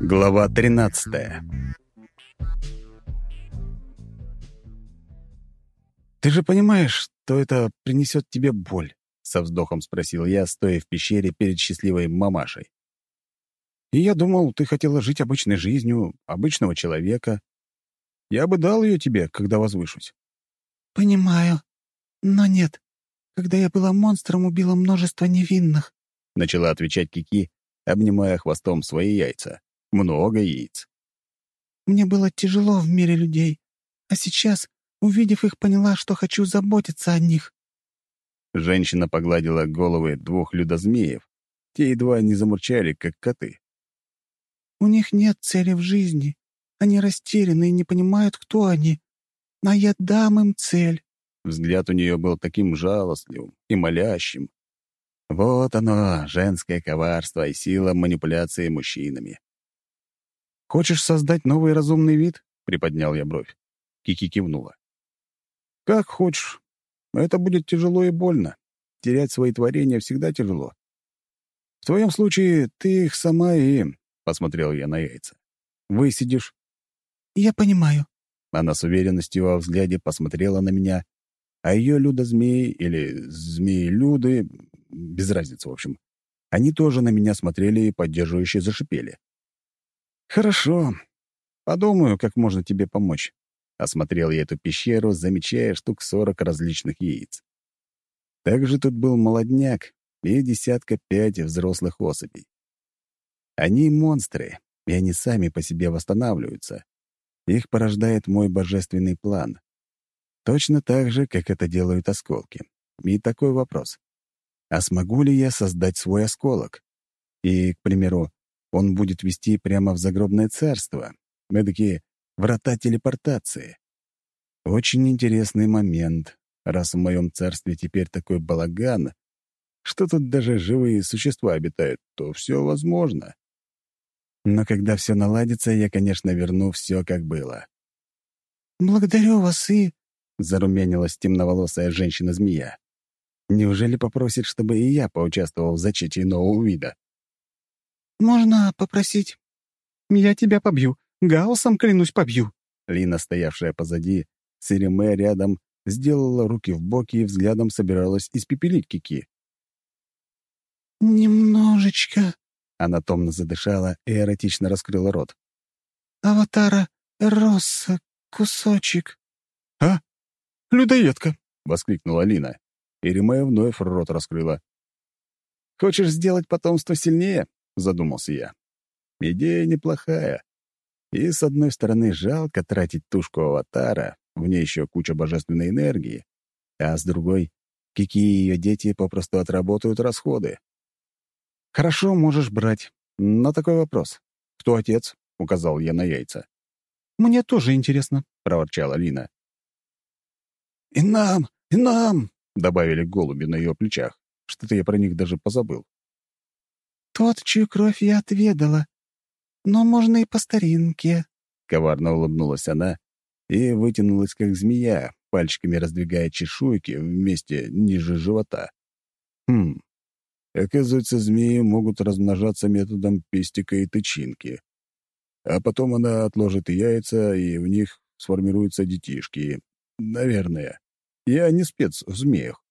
Глава 13 «Ты же понимаешь, что это принесет тебе боль?» — со вздохом спросил я, стоя в пещере перед счастливой мамашей. «И я думал, ты хотела жить обычной жизнью, обычного человека. Я бы дал ее тебе, когда возвышусь». «Понимаю. Но нет. Когда я была монстром, убила множество невинных», — начала отвечать Кики, обнимая хвостом свои яйца. Много яиц. «Мне было тяжело в мире людей, а сейчас, увидев их, поняла, что хочу заботиться о них». Женщина погладила головы двух людозмеев. Те едва не замурчали, как коты. «У них нет цели в жизни. Они растеряны и не понимают, кто они. А я дам им цель». Взгляд у нее был таким жалостливым и молящим. Вот оно, женское коварство и сила манипуляции мужчинами. «Хочешь создать новый разумный вид?» — приподнял я бровь. Кики кивнула. «Как хочешь. Это будет тяжело и больно. Терять свои творения всегда тяжело. В твоем случае ты их сама и...» — посмотрел я на яйца. «Высидишь». «Я понимаю». Она с уверенностью во взгляде посмотрела на меня, а ее люда-змеи или змеи-люды, без разницы, в общем, они тоже на меня смотрели и поддерживающе зашипели. «Хорошо. Подумаю, как можно тебе помочь». Осмотрел я эту пещеру, замечая штук сорок различных яиц. Также тут был молодняк и десятка пять взрослых особей. Они монстры, и они сами по себе восстанавливаются. Их порождает мой божественный план. Точно так же, как это делают осколки. И такой вопрос. А смогу ли я создать свой осколок? И, к примеру, он будет вести прямо в загробное царство. Эдакие врата телепортации. Очень интересный момент, раз в моем царстве теперь такой балаган, что тут даже живые существа обитают, то все возможно. Но когда все наладится, я, конечно, верну все, как было. «Благодарю вас и...» — зарумянилась темноволосая женщина-змея. «Неужели попросит, чтобы и я поучаствовал в зачатии нового вида?» «Можно попросить?» «Я тебя побью. Гаусом, клянусь, побью». Лина, стоявшая позади, Сириме рядом, сделала руки в боки и взглядом собиралась испепелить Кики. «Немножечко...» — она томно задышала и эротично раскрыла рот. «Аватара Росса, кусочек». «А? Людоедка!» — воскликнула Лина. И Риме вновь рот раскрыла. «Хочешь сделать потомство сильнее?» — задумался я. «Идея неплохая. И, с одной стороны, жалко тратить тушку аватара, в ней еще куча божественной энергии, а с другой, Кики и ее дети попросту отработают расходы. «Хорошо, можешь брать. Но такой вопрос. Кто отец?» — указал я на яйца. «Мне тоже интересно», — проворчала Лина. «И нам, и нам!» — добавили голуби на ее плечах. Что-то я про них даже позабыл. «Тот, чью кровь я отведала. Но можно и по старинке». Коварно улыбнулась она и вытянулась, как змея, пальчиками раздвигая чешуйки вместе ниже живота. Хм, оказывается, змеи могут размножаться методом пестика и тычинки. А потом она отложит яйца, и в них сформируются детишки. Наверное. Я не спец в змеях.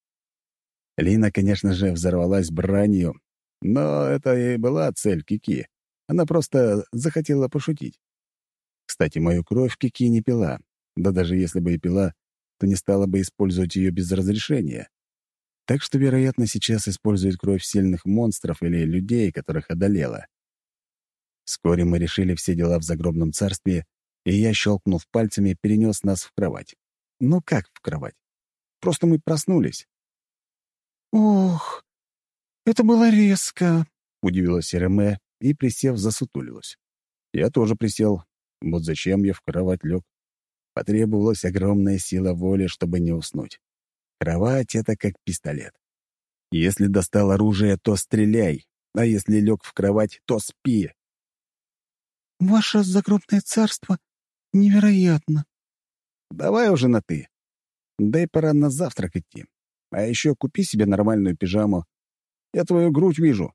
Лина, конечно же, взорвалась бранью, но это и была цель Кики. Она просто захотела пошутить. Кстати, мою кровь Кики не пила. Да даже если бы и пила, то не стала бы использовать ее без разрешения. Так что, вероятно, сейчас использует кровь сильных монстров или людей, которых одолела. Вскоре мы решили все дела в загробном царстве, и я, щелкнув пальцами, перенес нас в кровать. Ну как в кровать? Просто мы проснулись. «Ох, это было резко», — удивилась Реме и, присев, засутулилась. Я тоже присел. Вот зачем я в кровать лег. Потребовалась огромная сила воли, чтобы не уснуть. Кровать — это как пистолет. Если достал оружие, то стреляй, а если лег в кровать, то спи. «Ваше загробное царство невероятно». «Давай уже на «ты». Да и пора на завтрак идти. А еще купи себе нормальную пижаму. Я твою грудь вижу».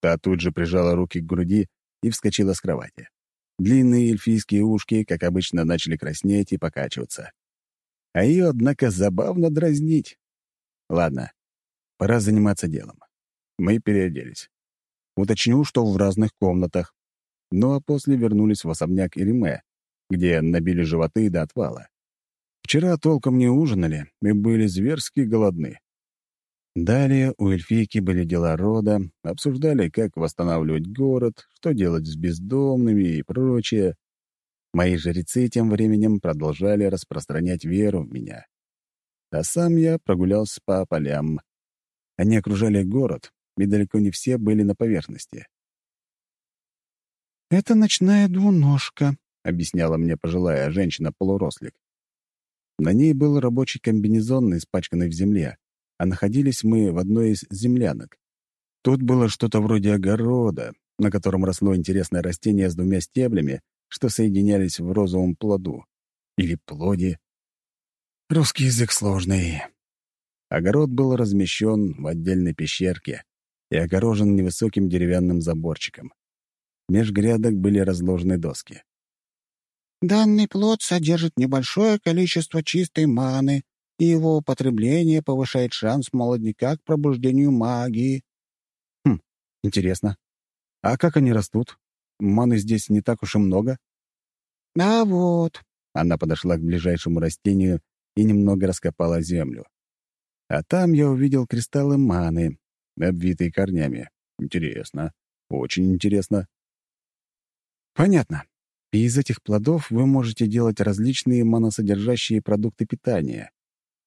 Та тут же прижала руки к груди и вскочила с кровати. Длинные эльфийские ушки, как обычно, начали краснеть и покачиваться. А ее, однако, забавно дразнить. Ладно, пора заниматься делом. Мы переоделись. Уточню, что в разных комнатах. Ну а после вернулись в особняк Ириме, где набили животы до отвала. Вчера толком не ужинали и были зверски голодны. Далее у эльфийки были дела рода, обсуждали, как восстанавливать город, что делать с бездомными и прочее. Мои жрецы тем временем продолжали распространять веру в меня. А сам я прогулялся по полям. Они окружали город, и далеко не все были на поверхности. «Это ночная двуножка», — объясняла мне пожилая женщина-полурослик. На ней был рабочий комбинезон, испачканный в земле, а находились мы в одной из землянок. Тут было что-то вроде огорода, на котором росло интересное растение с двумя стеблями, что соединялись в розовом плоду. Или плоде. Русский язык сложный. Огород был размещен в отдельной пещерке и огорожен невысоким деревянным заборчиком. Меж грядок были разложены доски. «Данный плод содержит небольшое количество чистой маны, и его употребление повышает шанс молодняка к пробуждению магии». «Хм, интересно. А как они растут? Маны здесь не так уж и много?» «А вот...» — она подошла к ближайшему растению и немного раскопала землю. А там я увидел кристаллы маны, обвитые корнями. Интересно, очень интересно. Понятно. И из этих плодов вы можете делать различные маносодержащие продукты питания.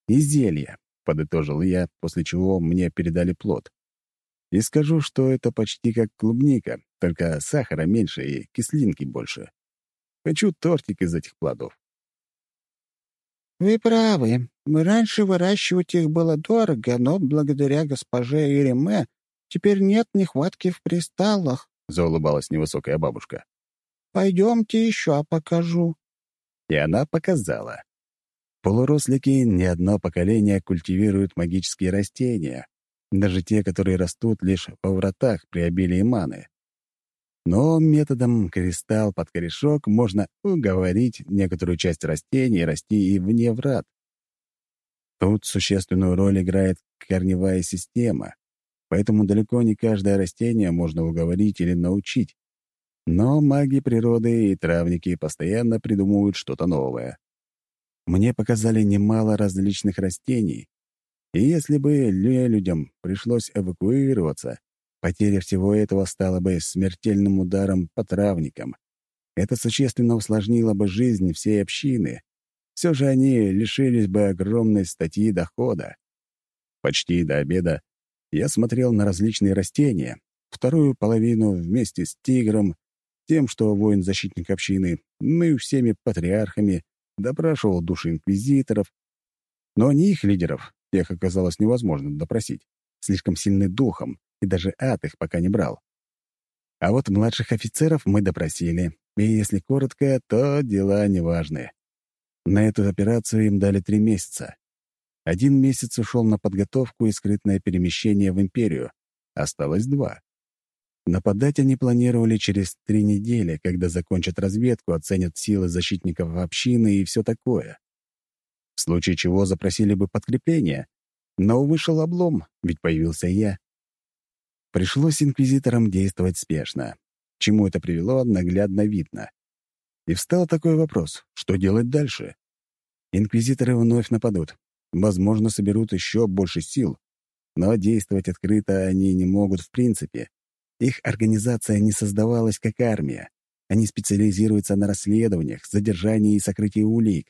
И зелья, — подытожил я, после чего мне передали плод. И скажу, что это почти как клубника, только сахара меньше и кислинки больше. Хочу тортик из этих плодов. «Вы правы. Раньше выращивать их было дорого, но благодаря госпоже Иреме теперь нет нехватки в кристаллах», — заулыбалась невысокая бабушка. «Пойдемте еще покажу». И она показала. Полурослики не одно поколение культивируют магические растения, даже те, которые растут лишь во вратах при обилии маны. Но методом кристалл под корешок можно уговорить некоторую часть растений расти и вне врат. Тут существенную роль играет корневая система, поэтому далеко не каждое растение можно уговорить или научить. Но маги природы и травники постоянно придумывают что-то новое. Мне показали немало различных растений, и если бы людям пришлось эвакуироваться, Потеря всего этого стала бы смертельным ударом по травникам. Это существенно усложнило бы жизнь всей общины. Все же они лишились бы огромной статьи дохода. Почти до обеда я смотрел на различные растения, вторую половину вместе с тигром, тем, что воин-защитник общины, ну и всеми патриархами, допрашивал души инквизиторов. Но не их лидеров, тех оказалось невозможно допросить, слишком сильны духом, и даже ад их пока не брал. А вот младших офицеров мы допросили, и если коротко, то дела неважные. На эту операцию им дали три месяца. Один месяц ушел на подготовку и скрытное перемещение в Империю. Осталось два. Нападать они планировали через три недели, когда закончат разведку, оценят силы защитников общины и все такое. В случае чего запросили бы подкрепление. Но вышел облом, ведь появился я. Пришлось инквизиторам действовать спешно. чему это привело, наглядно видно. И встал такой вопрос, что делать дальше? Инквизиторы вновь нападут. Возможно, соберут еще больше сил. Но действовать открыто они не могут в принципе. Их организация не создавалась как армия. Они специализируются на расследованиях, задержании и сокрытии улик.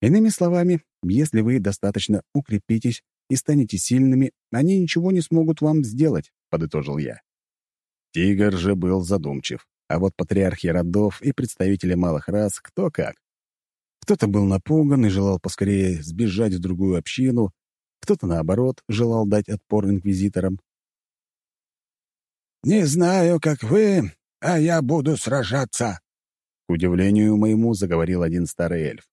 Иными словами, если вы достаточно укрепитесь и станете сильными, они ничего не смогут вам сделать», — подытожил я. Тигр же был задумчив, а вот патриархи родов и представители малых рас кто как. Кто-то был напуган и желал поскорее сбежать в другую общину, кто-то, наоборот, желал дать отпор инквизиторам. «Не знаю, как вы, а я буду сражаться», — к удивлению моему заговорил один старый эльф.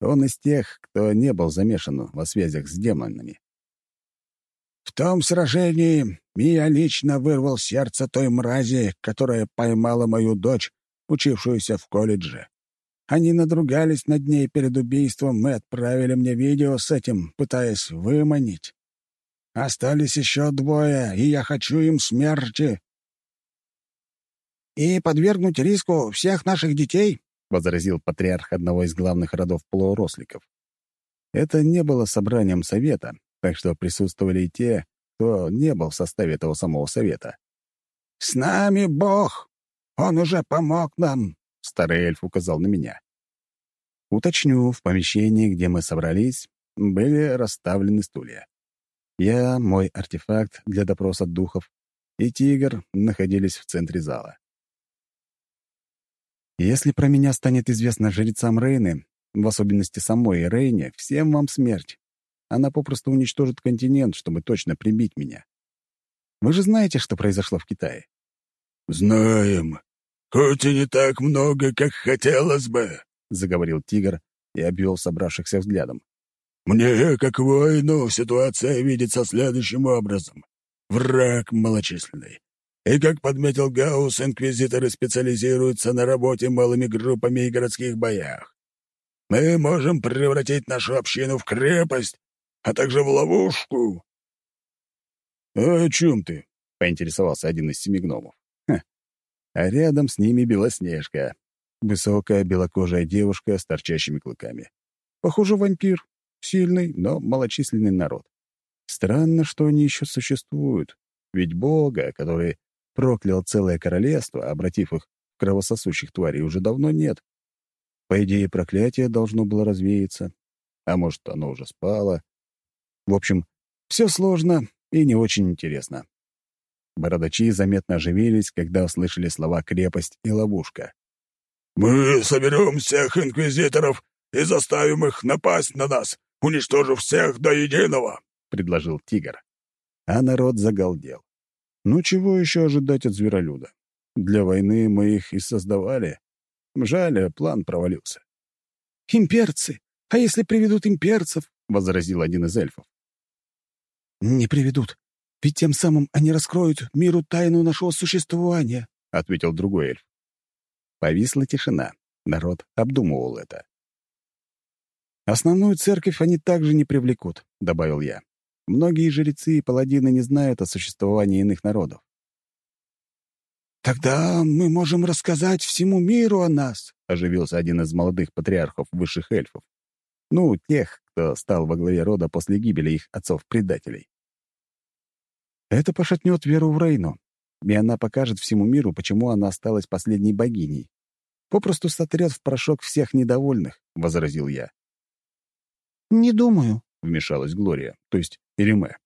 Он из тех, кто не был замешан во связях с демонами. В том сражении я лично вырвал сердце той мрази, которая поймала мою дочь, учившуюся в колледже. Они надругались над ней перед убийством и отправили мне видео с этим, пытаясь выманить. Остались еще двое, и я хочу им смерти. «И подвергнуть риску всех наших детей?» — возразил патриарх одного из главных родов полуросликов. Это не было собранием совета, так что присутствовали и те, кто не был в составе того самого совета. «С нами Бог! Он уже помог нам!» — старый эльф указал на меня. Уточню, в помещении, где мы собрались, были расставлены стулья. Я, мой артефакт для допроса духов и тигр находились в центре зала. Если про меня станет известно жрецам Рейны, в особенности самой Рейне, всем вам смерть. Она попросту уничтожит континент, чтобы точно прибить меня. Вы же знаете, что произошло в Китае? «Знаем. Хоть и не так много, как хотелось бы», — заговорил тигр и обвел собравшихся взглядом. «Мне, как воину, ситуация видится следующим образом. Враг малочисленный. И, как подметил Гаус, инквизиторы специализируются на работе малыми группами и городских боях. Мы можем превратить нашу общину в крепость, а также в ловушку». «А о чем ты?» — поинтересовался один из семи гномов. А рядом с ними Белоснежка, высокая белокожая девушка с торчащими клыками. Похоже, вампир. Сильный, но малочисленный народ. Странно, что они еще существуют. Ведь Бога, который проклял целое королевство, обратив их в кровососущих тварей, уже давно нет. По идее, проклятие должно было развеяться. А может, оно уже спало. В общем, все сложно и не очень интересно. Бородачи заметно оживились, когда услышали слова «крепость» и «ловушка». «Мы соберем всех инквизиторов и заставим их напасть на нас, уничтожив всех до единого», — предложил тигр. А народ загалдел. Ну чего еще ожидать от зверолюда? Для войны мы их и создавали. Жаль, план провалился. «Имперцы! А если приведут имперцев?» — возразил один из эльфов. «Не приведут, ведь тем самым они раскроют миру тайну нашего существования», — ответил другой эльф. Повисла тишина. Народ обдумывал это. «Основную церковь они также не привлекут», — добавил я. Многие жрецы и паладины не знают о существовании иных народов. «Тогда мы можем рассказать всему миру о нас», — оживился один из молодых патриархов высших эльфов. Ну, тех, кто стал во главе рода после гибели их отцов-предателей. Это пошатнет веру в Рейну, и она покажет всему миру, почему она осталась последней богиней. Попросту сотрет в порошок всех недовольных, — возразил я. «Не думаю», — вмешалась Глория, то есть Ириме.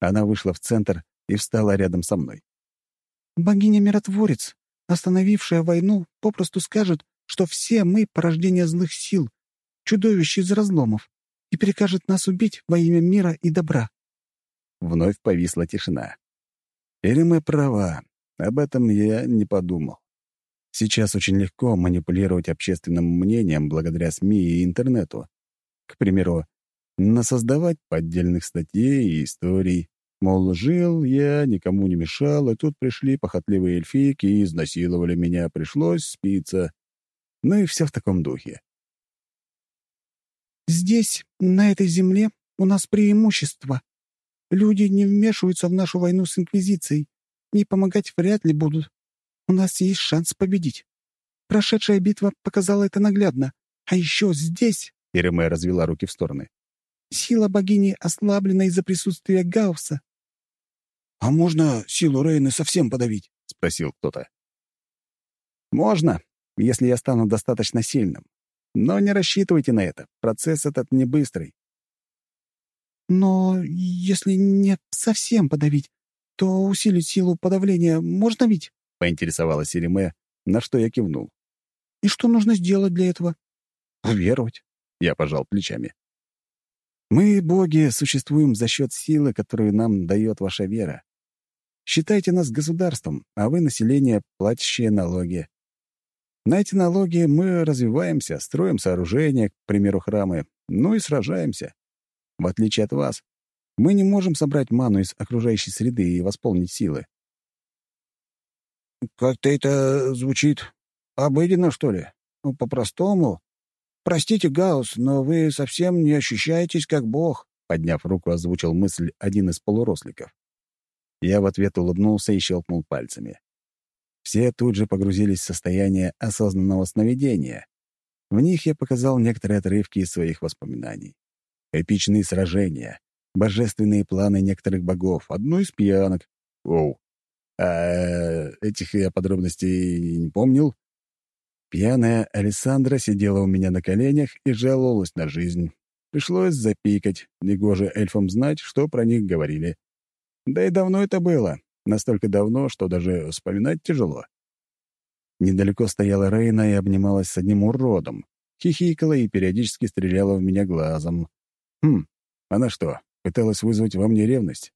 Она вышла в центр и встала рядом со мной. «Богиня-миротворец, остановившая войну, попросту скажет, что все мы — порождение злых сил, чудовищ из разломов, и прикажет нас убить во имя мира и добра». Вновь повисла тишина. Ириме права, об этом я не подумал. Сейчас очень легко манипулировать общественным мнением благодаря СМИ и интернету. К примеру, насоздавать поддельных статей и историй. Мол, жил я, никому не мешал, и тут пришли похотливые эльфийки и изнасиловали меня, пришлось спиться. Ну и все в таком духе. «Здесь, на этой земле, у нас преимущество. Люди не вмешиваются в нашу войну с Инквизицией, и помогать вряд ли будут. У нас есть шанс победить. Прошедшая битва показала это наглядно. А еще здесь...» Иреме развела руки в стороны. Сила богини ослаблена из-за присутствия Гаусса. «А можно силу Рейны совсем подавить?» — спросил кто-то. «Можно, если я стану достаточно сильным. Но не рассчитывайте на это. Процесс этот не быстрый». «Но если не совсем подавить, то усилить силу подавления можно ведь?» — поинтересовалась Ириме, на что я кивнул. «И что нужно сделать для этого?» «Уверовать», — я пожал плечами. Мы, боги, существуем за счет силы, которую нам дает ваша вера. Считайте нас государством, а вы — население, платящее налоги. На эти налоги мы развиваемся, строим сооружения, к примеру, храмы, ну и сражаемся. В отличие от вас, мы не можем собрать ману из окружающей среды и восполнить силы. «Как-то это звучит обыденно, что ли? Ну, по-простому. Простите, Гаус, но вы совсем не ощущаетесь как бог», — подняв руку, озвучил мысль один из полуросликов. Я в ответ улыбнулся и щелкнул пальцами. Все тут же погрузились в состояние осознанного сновидения. В них я показал некоторые отрывки из своих воспоминаний. Эпичные сражения, божественные планы некоторых богов, одну из пьянок. Оу. А этих я подробностей не помнил. Пьяная Александра сидела у меня на коленях и жаловалась на жизнь. Пришлось запикать, негоже эльфам знать, что про них говорили. Да и давно это было, настолько давно, что даже вспоминать тяжело. Недалеко стояла Рейна и обнималась с одним уродом, хихикала и периодически стреляла в меня глазом. Хм, она что, пыталась вызвать во мне ревность?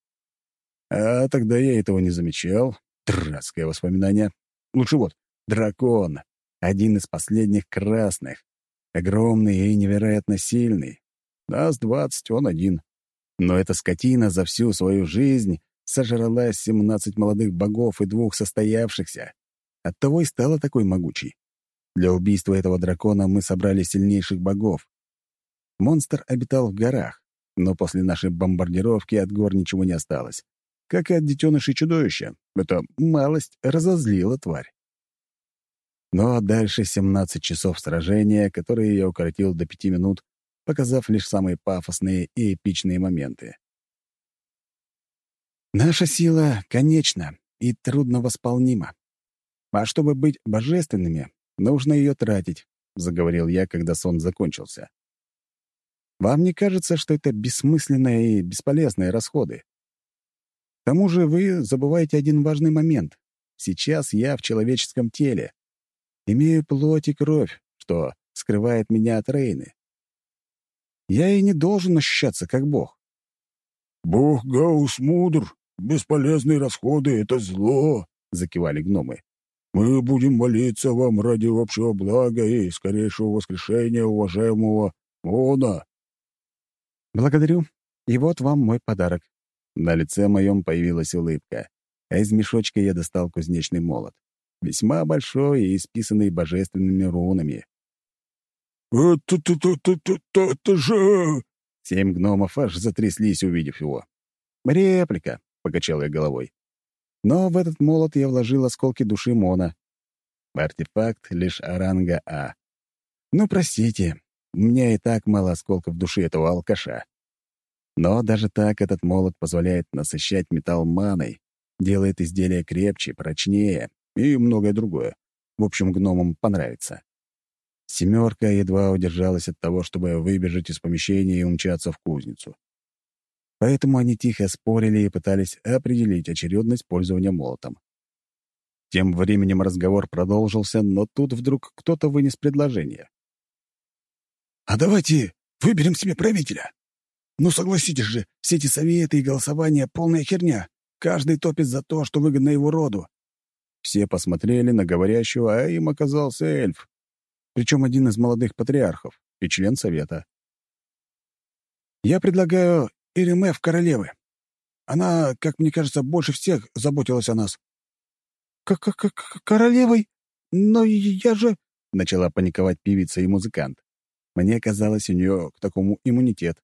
А тогда я этого не замечал. Дурацкое воспоминание. Лучше вот, дракон. Один из последних красных. Огромный и невероятно сильный. Нас двадцать, он один. Но эта скотина за всю свою жизнь сожрала семнадцать молодых богов и двух состоявшихся. Оттого и стала такой могучей. Для убийства этого дракона мы собрали сильнейших богов. Монстр обитал в горах, но после нашей бомбардировки от гор ничего не осталось. Как и от детенышей чудовища. Это малость разозлила тварь. Но дальше 17 часов сражения, которые я укоротил до пяти минут, показав лишь самые пафосные и эпичные моменты. Наша сила конечна и трудно восполнима. А чтобы быть божественными, нужно ее тратить, — заговорил я, когда сон закончился. Вам не кажется, что это бессмысленные и бесполезные расходы? К тому же вы забываете один важный момент. Сейчас я в человеческом теле. Имею плоть и кровь, что скрывает меня от Рейны. Я и не должен ощущаться как бог. «Бог Гаус мудр. Бесполезные расходы — это зло», — закивали гномы. «Мы будем молиться вам ради общего блага и скорейшего воскрешения уважаемого Она». «Благодарю. И вот вам мой подарок». На лице моем появилась улыбка, а из мешочка я достал кузнечный молот. Весьма большой и исписанный божественными рунами. «Это-то-то-то-то же...» Семь гномов аж затряслись, увидев его. «Реплика», — покачал я головой. Но в этот молот я вложил осколки души Мона. Артефакт лишь ранга А. Ну, простите, у меня и так мало осколков души этого алкаша. Но даже так этот молот позволяет насыщать металл маной, делает изделие крепче, прочнее и многое другое. В общем, гномам понравится. Семерка едва удержалась от того, чтобы выбежать из помещения и умчаться в кузницу. Поэтому они тихо спорили и пытались определить очередность пользования молотом. Тем временем разговор продолжился, но тут вдруг кто-то вынес предложение. «А давайте выберем себе правителя. Ну, согласитесь же, все эти советы и голосования — полная херня. Каждый топит за то, что выгодно его роду». Все посмотрели на говорящего, а им оказался эльф, причем один из молодых патриархов и член совета. «Я предлагаю Иремеф королевы. Она, как мне кажется, больше всех заботилась о нас». «Как, как, как королевой? Но я же...» — начала паниковать певица и музыкант. Мне казалось, у нее к такому иммунитет.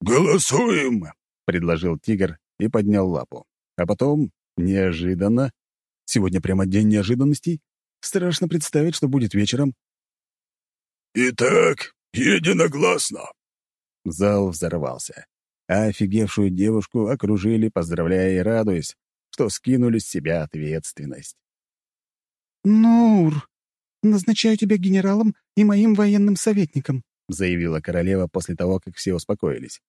«Голосуем!» — предложил тигр и поднял лапу. А потом, неожиданно... Сегодня прямо день неожиданностей. Страшно представить, что будет вечером. «Итак, единогласно!» Зал взорвался, а офигевшую девушку окружили, поздравляя и радуясь, что скинули с себя ответственность. «Нур, назначаю тебя генералом и моим военным советником», заявила королева после того, как все успокоились.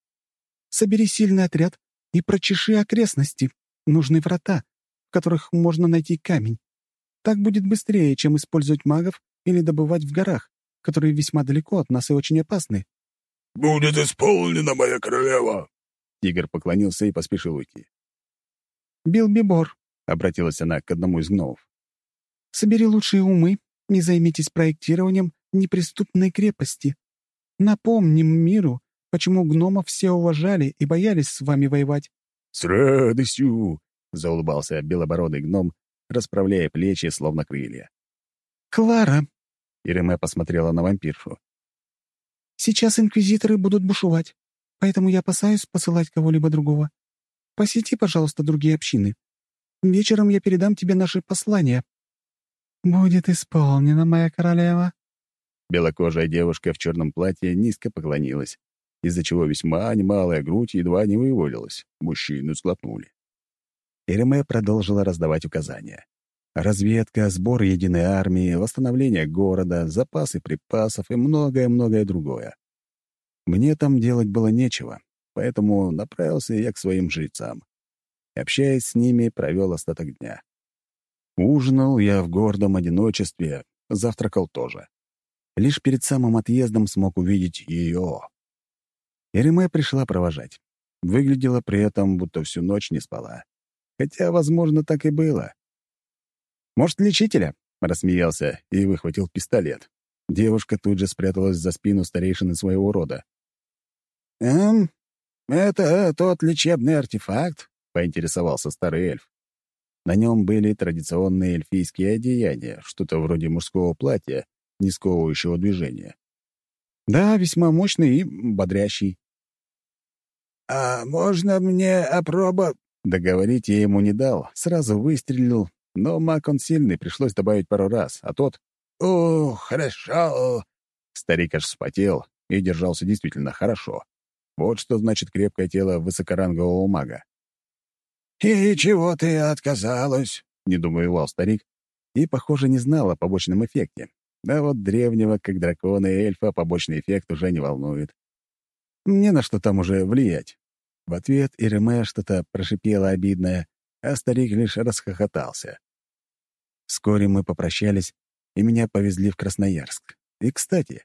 «Собери сильный отряд и прочеши окрестности. Нужны врата, которых можно найти камень. Так будет быстрее, чем использовать магов или добывать в горах которые весьма далеко от нас и очень опасны». «Будет исполнена, моя королева!» Тигр поклонился и поспешил уйти. «Билбибор», — обратилась она к одному из гномов. «Собери лучшие умы и займитесь проектированием неприступной крепости. Напомним миру, почему гномов все уважали и боялись с вами воевать». «С радостью!» — заулыбался белобородый гном, расправляя плечи, словно крылья. «Клара!» — Иреме посмотрела на вампиршу. «Сейчас инквизиторы будут бушевать, поэтому я опасаюсь посылать кого-либо другого. Посети, пожалуйста, другие общины. Вечером я передам тебе наши послания». «Будет исполнено, моя королева». Белокожая девушка в черном платье низко поклонилась, из-за чего весьма немалая грудь едва не вывалилась. Мужчины сглотнули. Иреме продолжила раздавать указания. Разведка, сбор единой армии, восстановление города, запасы припасов и многое-многое другое. Мне там делать было нечего, поэтому направился я к своим жрецам. Общаясь с ними, провел остаток дня. Ужинал я в гордом одиночестве, завтракал тоже. Лишь перед самым отъездом смог увидеть ее. Эриме пришла провожать. Выглядела при этом, будто всю ночь не спала. Хотя, возможно, так и было. «Может, лечителя?» — рассмеялся и выхватил пистолет. Девушка тут же спряталась за спину старейшины своего рода. «Эм, это тот лечебный артефакт?» — поинтересовался старый эльф. На нем были традиционные эльфийские одеяния, что-то вроде мужского платья, не сковывающего движения. Да, весьма мощный и бодрящий. «А можно мне опроба...» Договорить я ему не дал, сразу выстрелил, но маг он сильный, пришлось добавить пару раз, а тот... «О, хорошо!» Старик аж вспотел и держался действительно хорошо. Вот что значит крепкое тело высокорангового мага. «И чего ты отказалась?» — недоумевал старик и, похоже, не знал о побочном эффекте. А вот древнего, как дракона и эльфа, побочный эффект уже не волнует. Мне на что там уже влиять? В ответ Иреме что-то прошипело обидное, а старик лишь расхохотался. Вскоре мы попрощались, и меня повезли в Красноярск. И, кстати,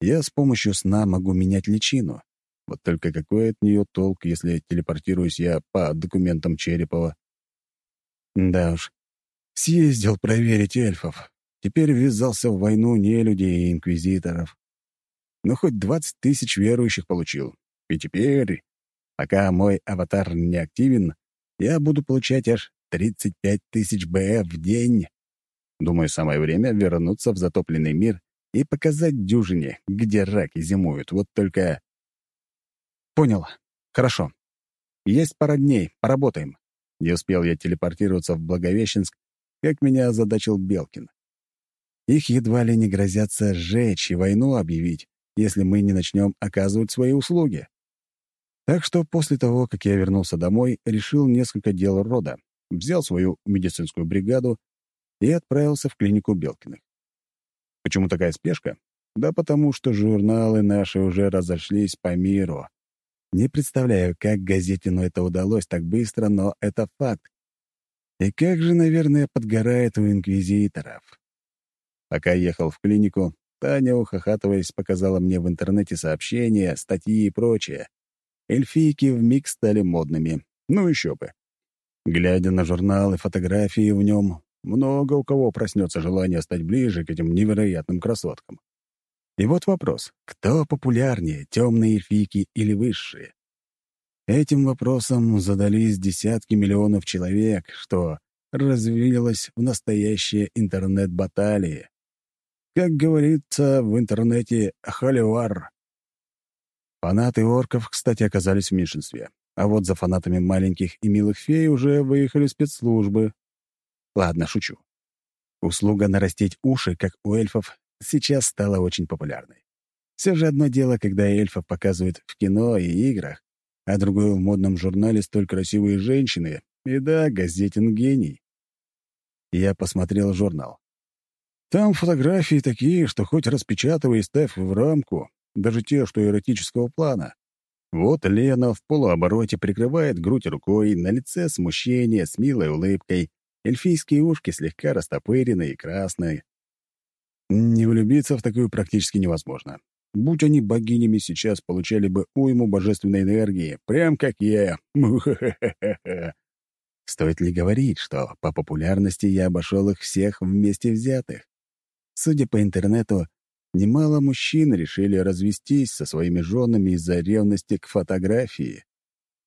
я с помощью сна могу менять личину. Вот только какой от нее толк, если телепортируюсь я по документам Черепова? Да уж, съездил проверить эльфов. Теперь ввязался в войну нелюдей и инквизиторов. Но хоть двадцать тысяч верующих получил. И теперь, пока мой аватар не активен, я буду получать аж 35 тысяч БФ в день. Думаю, самое время вернуться в затопленный мир и показать дюжине, где раки зимуют. Вот только «Понял. Хорошо. Есть пара дней. Поработаем». Не успел я телепортироваться в Благовещенск, как меня озадачил Белкин. Их едва ли не грозятся сжечь и войну объявить, если мы не начнем оказывать свои услуги. Так что после того, как я вернулся домой, решил несколько дел рода, взял свою медицинскую бригаду и отправился в клинику Белкиных. Почему такая спешка? Да потому что журналы наши уже разошлись по миру, не представляю, как газетину это удалось так быстро, но это факт. И как же, наверное, подгорает у инквизиторов. Пока ехал в клинику, Таня, ухахатываясь, показала мне в интернете сообщения, статьи и прочее. Эльфийки вмиг стали модными. Ну еще бы. Глядя на журнал и фотографии в нем, много у кого проснется желание стать ближе к этим невероятным красоткам. И вот вопрос, кто популярнее, темные эльфийки или высшие? Этим вопросом задались десятки миллионов человек, что развилось в настоящие интернет-баталии. Как говорится в интернете «холивар». Фанаты орков, кстати, оказались в меньшинстве. А вот за фанатами маленьких и милых фей уже выехали спецслужбы. Ладно, шучу. Услуга нарастить уши, как у эльфов, сейчас стала очень популярной. Все же одно дело, когда эльфов показывают в кино и играх, а другое в модном журнале столь красивые женщины. И да, газетин гений. Я посмотрел журнал. Там фотографии такие, что хоть распечатывай и ставь в рамку, даже те, что эротического плана. Вот Лена в полуобороте прикрывает грудь рукой, на лице смущение, с милой улыбкой, эльфийские ушки слегка растопырены и красные. Не влюбиться в такую практически невозможно. Будь они богинями, сейчас получали бы уйму божественной энергии, прям как я. Стоит ли говорить, что по популярности я обошел их всех вместе взятых? Судя по интернету, немало мужчин решили развестись со своими женами из-за ревности к фотографии.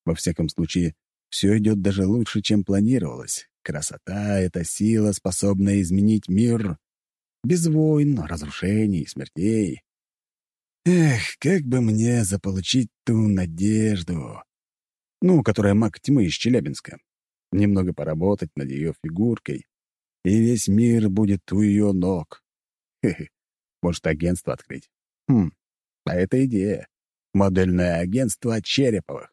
Во всяком случае, все идет даже лучше, чем планировалось. Красота — это сила, способная изменить мир. Без войн, разрушений, смертей. Эх, как бы мне заполучить ту надежду. Ну, которая маг тьмы из Челябинска. Немного поработать над ее фигуркой, и весь мир будет у ее ног. Хе-хе. Может, агентство открыть? Хм, а это идея. Модельное агентство Череповых.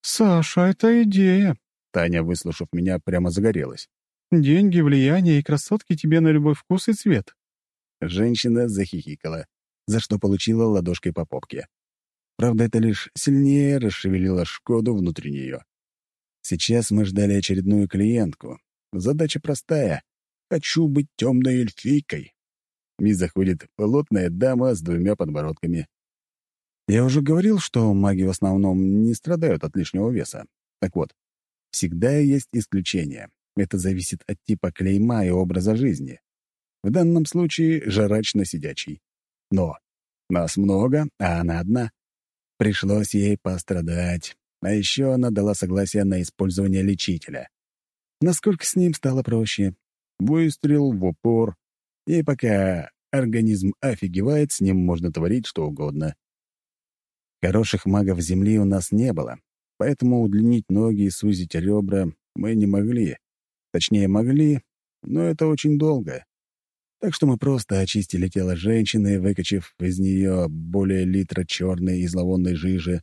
«Саша, это идея!» Таня, выслушав меня, прямо загорелась. «Деньги, влияние и красотки тебе на любой вкус и цвет». Женщина захихикала, за что получила ладошкой по попке. Правда, это лишь сильнее расшевелило Шкоду внутри нее. Сейчас мы ждали очередную клиентку. Задача простая. Хочу быть темной эльфийкой. И заходит плотная дама с двумя подбородками. Я уже говорил, что маги в основном не страдают от лишнего веса. Так вот, всегда есть исключения. Это зависит от типа клейма и образа жизни. В данном случае жрачно-сидячий. Но нас много, а она одна. Пришлось ей пострадать. А еще она дала согласие на использование лечителя. Насколько с ним стало проще. Выстрел в упор. И пока организм офигевает, с ним можно творить что угодно. Хороших магов Земли у нас не было, поэтому удлинить ноги и сузить ребра мы не могли. Точнее, могли, но это очень долго. Так что мы просто очистили тело женщины, выкачив из нее более литра черной и зловонной жижи,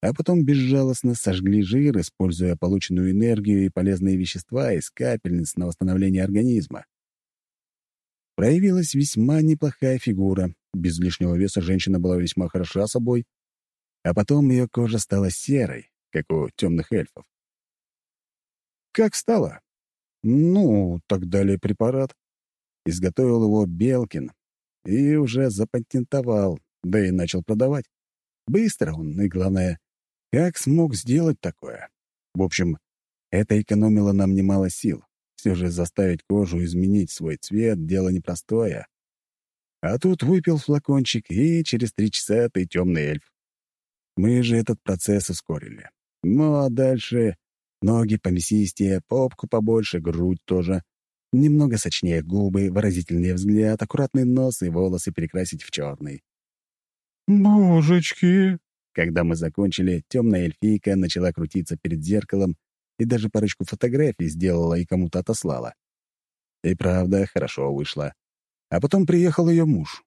а потом безжалостно сожгли жир, используя полученную энергию и полезные вещества из капельниц на восстановление организма. Проявилась весьма неплохая фигура. Без лишнего веса женщина была весьма хороша собой, а потом ее кожа стала серой, как у темных эльфов. Как стало? Ну, так дали препарат. Изготовил его Белкин и уже запатентовал, да и начал продавать. Быстро он, и главное, как смог сделать такое? В общем, это экономило нам немало сил. Все же заставить кожу изменить свой цвет — дело непростое. А тут выпил флакончик, и через три часа ты темный эльф. Мы же этот процесс ускорили. Ну а дальше ноги помесистее, попку побольше, грудь тоже. Немного сочнее губы, выразительный взгляд, аккуратный нос и волосы перекрасить в черный. «Божечки!» Когда мы закончили, темная эльфийка начала крутиться перед зеркалом и даже парочку фотографий сделала и кому-то отослала. И правда, хорошо вышло. А потом приехал ее муж.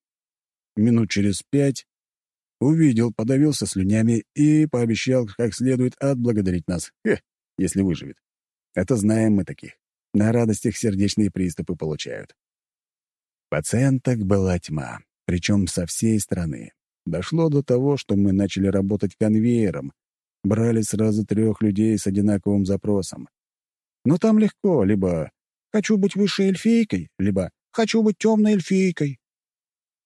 Минут через пять Увидел, подавился слюнями и пообещал как следует отблагодарить нас. Хе, если выживет. Это знаем мы таких. На радостях сердечные приступы получают. Пациенток была тьма, причем со всей страны. Дошло до того, что мы начали работать конвейером, брали сразу трех людей с одинаковым запросом. Но там легко, либо «хочу быть высшей эльфийкой», либо «хочу быть темной эльфийкой».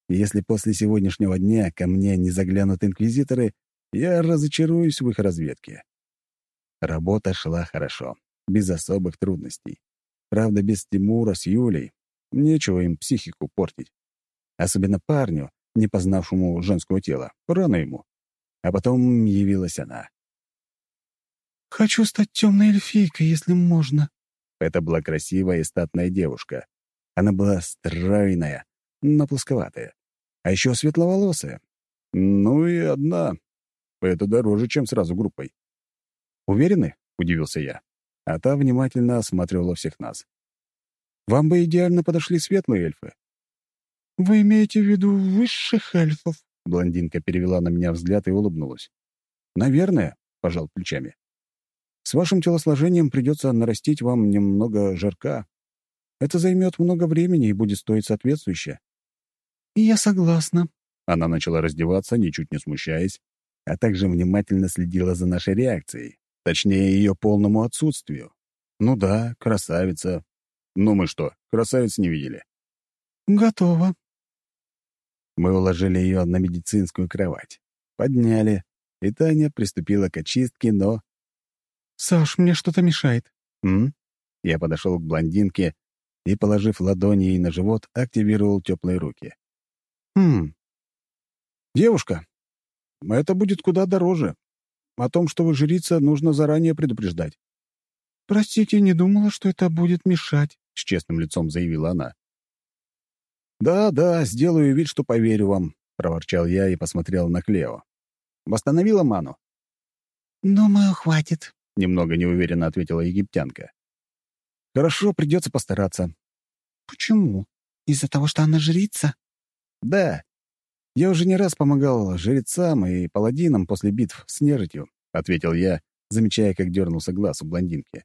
Если после сегодняшнего дня ко мне не заглянут инквизиторы, я разочаруюсь в их разведке. Работа шла хорошо, без особых трудностей. Правда, без Тимура с Юлей. Нечего им психику портить. Особенно парню, не познавшему женского тела. Рано ему. А потом явилась она. «Хочу стать темной эльфийкой, если можно». Это была красивая и статная девушка. Она была стройная, но плосковатая а еще светловолосая. Ну и одна. Это дороже, чем сразу группой. «Уверены?» — удивился я. А та внимательно осматривала всех нас. «Вам бы идеально подошли светлые эльфы». «Вы имеете в виду высших эльфов?» Блондинка перевела на меня взгляд и улыбнулась. «Наверное», — пожал плечами. «С вашим телосложением придется нарастить вам немного жирка. Это займет много времени и будет стоить соответствующе. «Я согласна». Она начала раздеваться, ничуть не смущаясь, а также внимательно следила за нашей реакцией, точнее, ее полному отсутствию. Ну да, красавица. Ну мы что, красавиц не видели? «Готово». Мы уложили ее на медицинскую кровать, подняли, и Таня приступила к очистке, но... «Саш, мне что-то мешает». «М?» Я подошел к блондинке и, положив ладони ей на живот, активировал теплые руки. «Хм. Девушка, это будет куда дороже. О том, что вы жрица, нужно заранее предупреждать». «Простите, не думала, что это будет мешать», — с честным лицом заявила она. «Да, да, сделаю вид, что поверю вам», — проворчал я и посмотрел на Клео. «Восстановила ману?» «Думаю, хватит», — немного неуверенно ответила египтянка. «Хорошо, придется постараться». «Почему? Из-за того, что она жрица?» «Да. Я уже не раз помогал жрецам и паладинам после битв с нежитью», — ответил я, замечая, как дернулся глаз у блондинки.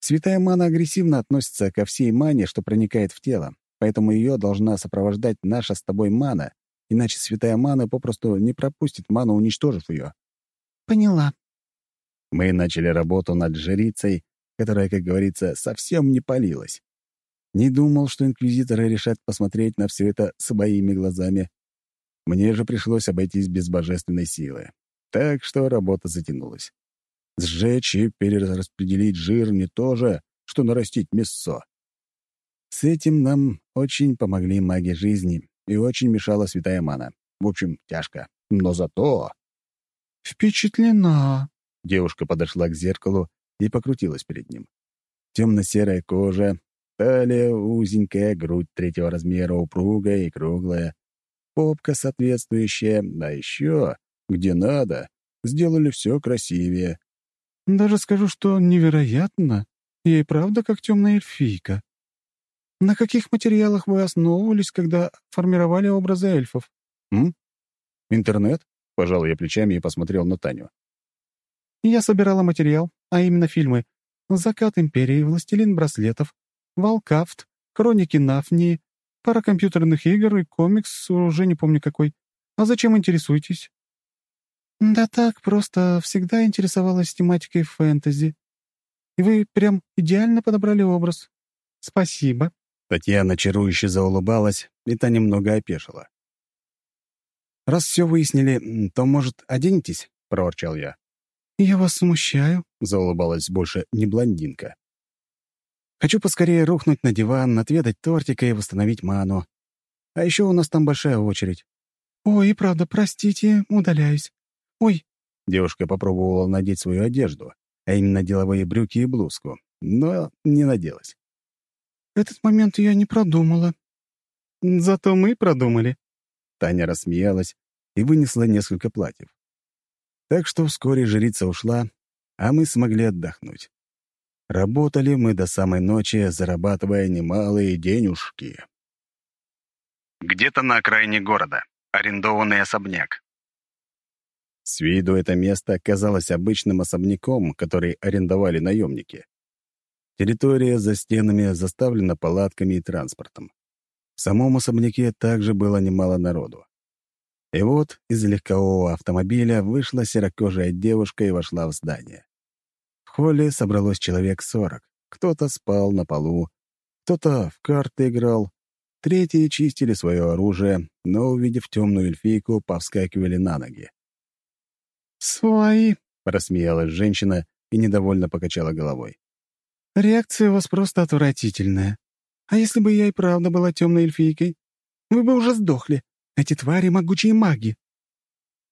«Святая мана агрессивно относится ко всей мане, что проникает в тело, поэтому ее должна сопровождать наша с тобой мана, иначе святая мана попросту не пропустит ману, уничтожив ее. «Поняла». Мы начали работу над жрицей, которая, как говорится, совсем не палилась. Не думал, что инквизиторы решат посмотреть на все это своими глазами. Мне же пришлось обойтись без божественной силы. Так что работа затянулась. Сжечь и перераспределить жир не то же, что нарастить мясо. С этим нам очень помогли маги жизни и очень мешала святая мана. В общем, тяжко. Но зато... «Впечатлена!» Девушка подошла к зеркалу и покрутилась перед ним. Темно-серая кожа, талия узенькая, грудь третьего размера, упругая и круглая, попка соответствующая, а еще, где надо, сделали все красивее. Даже скажу, что невероятно. И правда как темная эльфийка. На каких материалах вы основывались, когда формировали образы эльфов? М? Интернет? Пожал я плечами и посмотрел на Таню. Я собирала материал, а именно фильмы «Закат империи», «Властелин браслетов», «Валкафт», «Хроники Нафнии», пара компьютерных игр и комикс, уже не помню какой. А зачем интересуетесь? Да так, просто всегда интересовалась тематикой фэнтези. И вы прям идеально подобрали образ. Спасибо. Татьяна чарующе заулыбалась, и та немного опешила. «Раз все выяснили, то, может, оденетесь?» — проворчал я. «Я вас смущаю», — заулыбалась больше не блондинка. «Хочу поскорее рухнуть на диван, отведать тортика и восстановить ману. А еще у нас там большая очередь». «Ой, правда, простите, удаляюсь. Ой!» Девушка попробовала надеть свою одежду, а именно деловые брюки и блузку, но не наделась. «Этот момент я не продумала». «Зато мы продумали». Таня рассмеялась и вынесла несколько платьев. Так что вскоре жрица ушла, а мы смогли отдохнуть. Работали мы до самой ночи, зарабатывая немалые денежки. Где-то на окраине города. Арендованный особняк. С виду это место казалось обычным особняком, который арендовали наемники. Территория за стенами заставлена палатками и транспортом. В самом особняке также было немало народу. И вот из легкового автомобиля вышла серокожая девушка и вошла в здание. В холле собралось человек сорок. Кто-то спал на полу, кто-то в карты играл, третьи чистили свое оружие, но, увидев темную эльфийку, повскакивали на ноги. «Свои!» — рассмеялась женщина и недовольно покачала головой. «Реакция у вас просто отвратительная. А если бы я и правда была темной эльфийкой? Вы бы уже сдохли. Эти твари — могучие маги».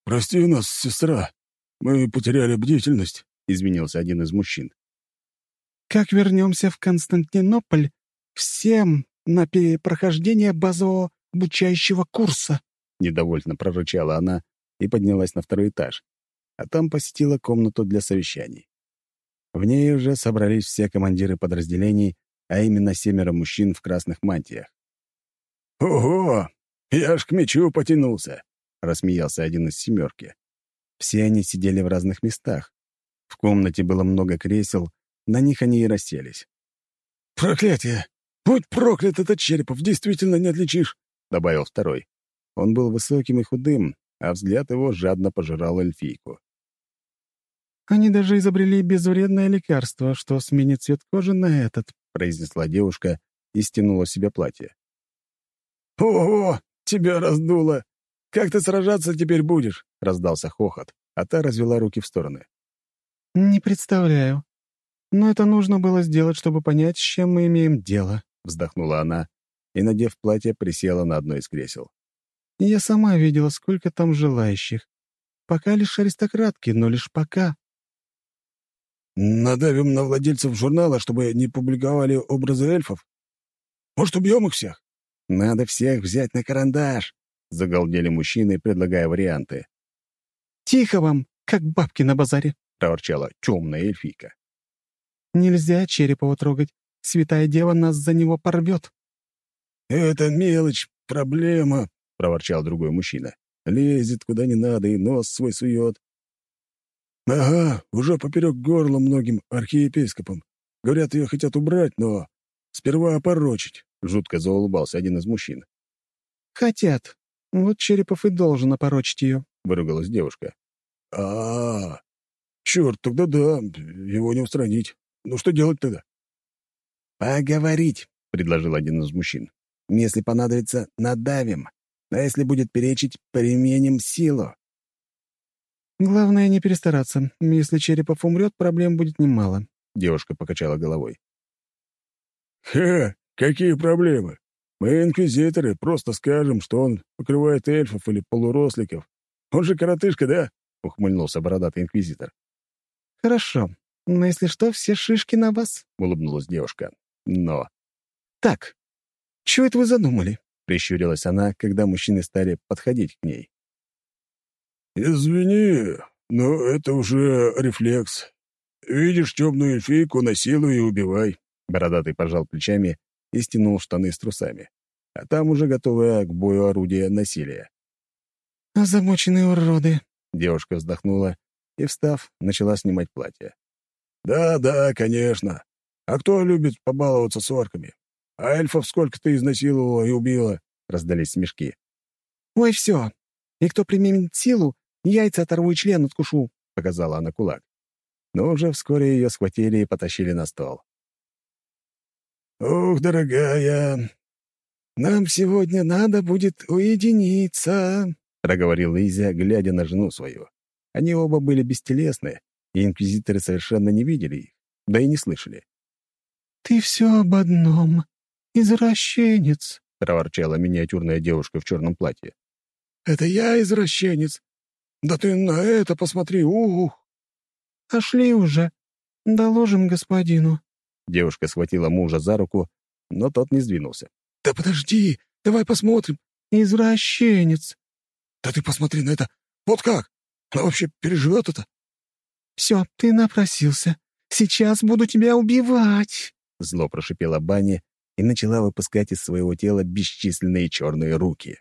«Прости нас, сестра. Мы потеряли бдительность», — изменился один из мужчин. «Как вернемся в Константинополь, всем на прохождение базового обучающего курса», — недовольно прорычала она и поднялась на второй этаж, а там посетила комнату для совещаний. В ней уже собрались все командиры подразделений, а именно семеро мужчин в красных мантиях. «Ого! «Я ж к мечу потянулся», — рассмеялся один из семерки. Все они сидели в разных местах. В комнате было много кресел, на них они и расселись. «Проклятие! Будь проклят этот Черепов, действительно не отличишь!» — добавил второй. Он был высоким и худым, а взгляд его жадно пожирал эльфийку. «Они даже изобрели безвредное лекарство, что сменит цвет кожи на этот», — произнесла девушка и стянула себе платье. «Ого! «Тебя раздуло! Как ты сражаться теперь будешь?» — раздался хохот, а та развела руки в стороны. «Не представляю. Но это нужно было сделать, чтобы понять, с чем мы имеем дело», — вздохнула она и, надев платье, присела на одно из кресел. «Я сама видела, сколько там желающих. Пока лишь аристократки, но лишь пока». «Надавим на владельцев журнала, чтобы не публиковали образы эльфов? Может, убьем их всех?» «Надо всех взять на карандаш», — загалдели мужчины, предлагая варианты. «Тихо вам, как бабки на базаре», — проворчала темная эльфийка. «Нельзя Черепова трогать. Святая Дева нас за него порвет». «Это мелочь, проблема», — проворчал другой мужчина. «Лезет куда не надо и нос свой сует». «Ага, уже поперек горла многим архиепископам. Говорят, ее хотят убрать, но сперва опорочить», — жутко заулыбался один из мужчин. «Хотят. Вот Черепов и должен опорочить ее», — выругалась девушка. а, -а, -а. Черт, тогда да, его не устранить. Ну что делать тогда?» «Поговорить», — предложил один из мужчин. Если понадобится, надавим. А если будет перечить, применим силу. Главное не перестараться. Если Черепов умрет, проблем будет немало. Девушка покачала головой. «Ха, какие проблемы? Мы, инквизиторы, просто скажем, что он покрывает эльфов или полуросликов. Он же коротышка, да?» — ухмыльнулся бородатый инквизитор. «Хорошо. Но если что, все шишки на вас», — улыбнулась девушка. «Но...» «Так, «Чего это вы задумали?» — прищурилась она, когда мужчины стали подходить к ней. «Извини, но это уже рефлекс. Видишь темную эльфийку, насилуй и убивай». Бородатый пожал плечами и стянул штаны с трусами. А там уже готовое к бою орудие насилия. «Озабоченные уроды!» — девушка вздохнула и, встав, начала снимать платье. «Да-да, конечно. А кто любит побаловаться с орками? А эльфов сколько ты изнасиловала и убила?» — раздались смешки. «Ой, все. И кто применит силу, яйца оторву и член откушу», — показала она кулак. Но уже вскоре ее схватили и потащили на стол. «Ух, дорогая, нам сегодня надо будет уединиться», — проговорил Изя, глядя на жену свою. Они оба были бестелесны, и инквизиторы совершенно не видели их, да и не слышали. «Ты все об одном», «Извращенец!» — проворчала миниатюрная девушка в черном платье. «Это я извращенец? Да ты на это посмотри, ух!» «Пошли уже. Доложим господину». Девушка схватила мужа за руку, но тот не сдвинулся. «Да подожди, давай посмотрим». «Извращенец». «Да ты посмотри на это. Вот как? Она вообще переживет это?» «Все, ты напросился. Сейчас буду тебя убивать!» Зло прошипела Банни и начала выпускать из своего тела бесчисленные черные руки.